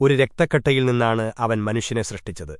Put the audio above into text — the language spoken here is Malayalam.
ഒരു രക്തക്കട്ടയിൽ നിന്നാണ് അവൻ മനുഷ്യനെ സൃഷ്ടിച്ചത്.